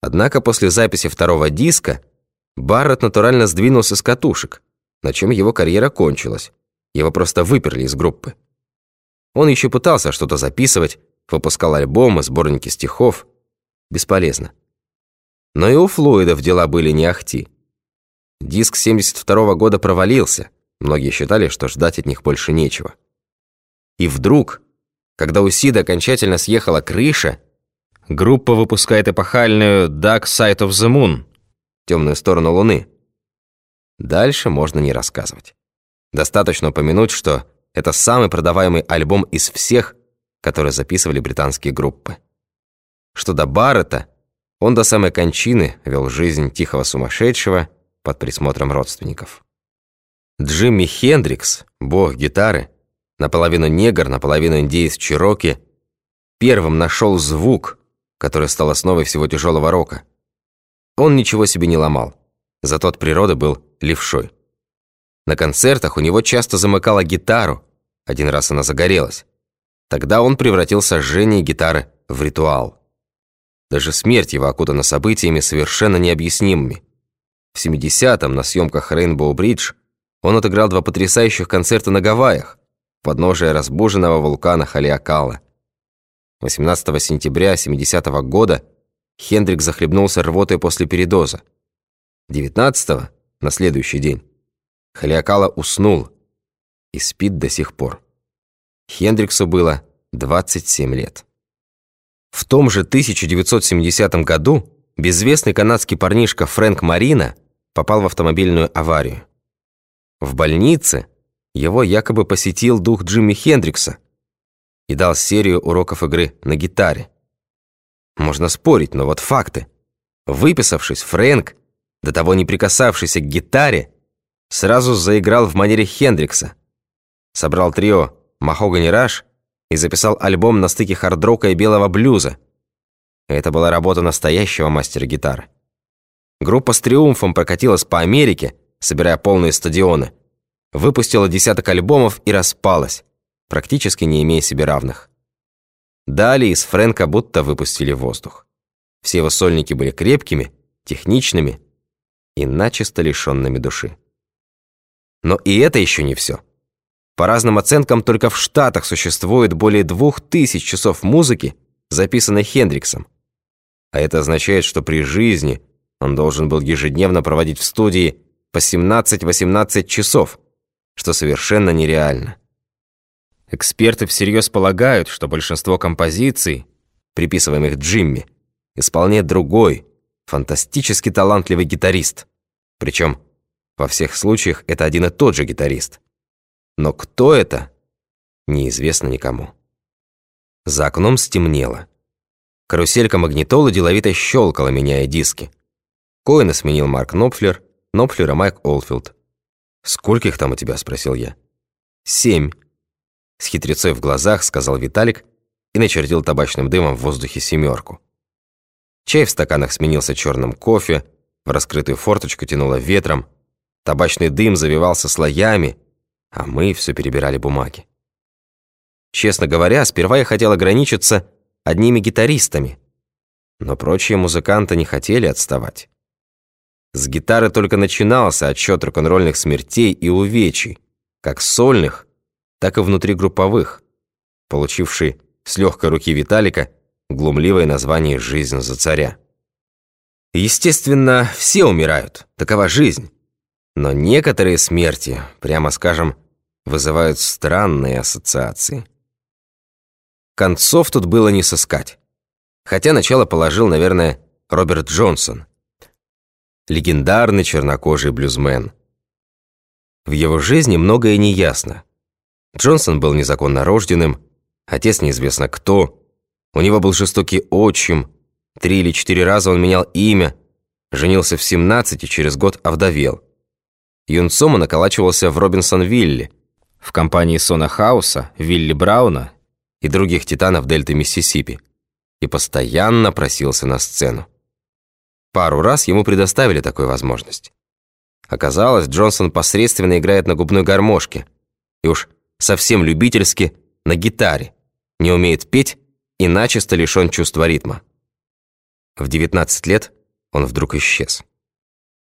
Однако после записи второго диска Барретт натурально сдвинулся с катушек, на чем его карьера кончилась. Его просто выперли из группы. Он еще пытался что-то записывать, выпускал альбомы, сборники стихов. Бесполезно. Но и у Флойдов дела были не ахти. Диск 72 -го года провалился. Многие считали, что ждать от них больше нечего. И вдруг, когда у Сида окончательно съехала крыша, группа выпускает эпохальную «Dark Side of the Moon» — «Темную сторону Луны». Дальше можно не рассказывать. Достаточно упомянуть, что это самый продаваемый альбом из всех, которые записывали британские группы. Что до Баррета, он до самой кончины вел жизнь тихого сумасшедшего под присмотром родственников. Джимми Хендрикс, бог гитары, наполовину негр, наполовину индеец Чироки, первым нашел звук, который стал основой всего тяжелого рока. Он ничего себе не ломал, зато от природы был левшой. На концертах у него часто замыкала гитару, один раз она загорелась. Тогда он превратил сожжение гитары в ритуал. Даже смерть его окутана событиями совершенно необъяснимыми. В 70-м на съемках Rainbow Bridge он отыграл два потрясающих концерта на Гавайях, подножия разбуженного вулкана Халиакала. 18 сентября 70 -го года Хендрик захлебнулся рвотой после передоза. 19 на следующий день, Халиакала уснул и спит до сих пор. Хендриксу было 27 лет. В том же 1970 году безвестный канадский парнишка Фрэнк Марина попал в автомобильную аварию. В больнице его якобы посетил дух Джимми Хендрикса и дал серию уроков игры на гитаре. Можно спорить, но вот факты. Выписавшись, Фрэнк, до того не прикасавшийся к гитаре, сразу заиграл в манере Хендрикса. Собрал трио «Махогани Раш» и записал альбом на стыке хард-рока и белого блюза. Это была работа настоящего мастера гитары. Группа с триумфом прокатилась по Америке, собирая полные стадионы, выпустила десяток альбомов и распалась, практически не имея себе равных. Далее из Фрэнка будто выпустили воздух. Все его сольники были крепкими, техничными и начисто лишенными души. Но и это еще не все. По разным оценкам, только в Штатах существует более двух тысяч часов музыки, записанной Хендриксом. А это означает, что при жизни он должен был ежедневно проводить в студии по 17-18 часов, что совершенно нереально. Эксперты всерьез полагают, что большинство композиций, приписываемых Джимми, исполняет другой, фантастически талантливый гитарист. Причем во всех случаях это один и тот же гитарист. Но кто это, неизвестно никому. За окном стемнело. Каруселька магнитолы деловито щелкала, меняя диски. Коэна сменил Марк Нопфлер, Нопфлера Майк Олфилд. «Сколько их там у тебя?» – спросил я. «Семь». С хитрецой в глазах сказал Виталик и начертил табачным дымом в воздухе семерку. Чай в стаканах сменился черным кофе, в раскрытую форточку тянуло ветром, табачный дым завивался слоями, а мы все перебирали бумаги. Честно говоря, сперва я хотел ограничиться одними гитаристами, но прочие музыканты не хотели отставать. С гитары только начинался отсчет рок-н-ролльных смертей и увечий, как сольных, так и внутригрупповых, получивший с легкой руки Виталика глумливое название «Жизнь за царя». Естественно, все умирают, такова жизнь. Но некоторые смерти, прямо скажем, вызывают странные ассоциации. Концов тут было не сыскать. Хотя начало положил, наверное, Роберт Джонсон – легендарный чернокожий блюзмен. В его жизни многое неясно. Джонсон был незаконно рожденным, отец неизвестно кто, у него был жестокий отчим, три или четыре раза он менял имя, женился в 17 и через год овдовел. Юнцом он околачивался в Робинсон-Вилле, в компании Сона Хауса, Вилли Брауна и других титанов дельты Миссисипи, и постоянно просился на сцену. Пару раз ему предоставили такую возможность. Оказалось, Джонсон посредственно играет на губной гармошке. И уж совсем любительски на гитаре. Не умеет петь и начисто лишен чувства ритма. В 19 лет он вдруг исчез.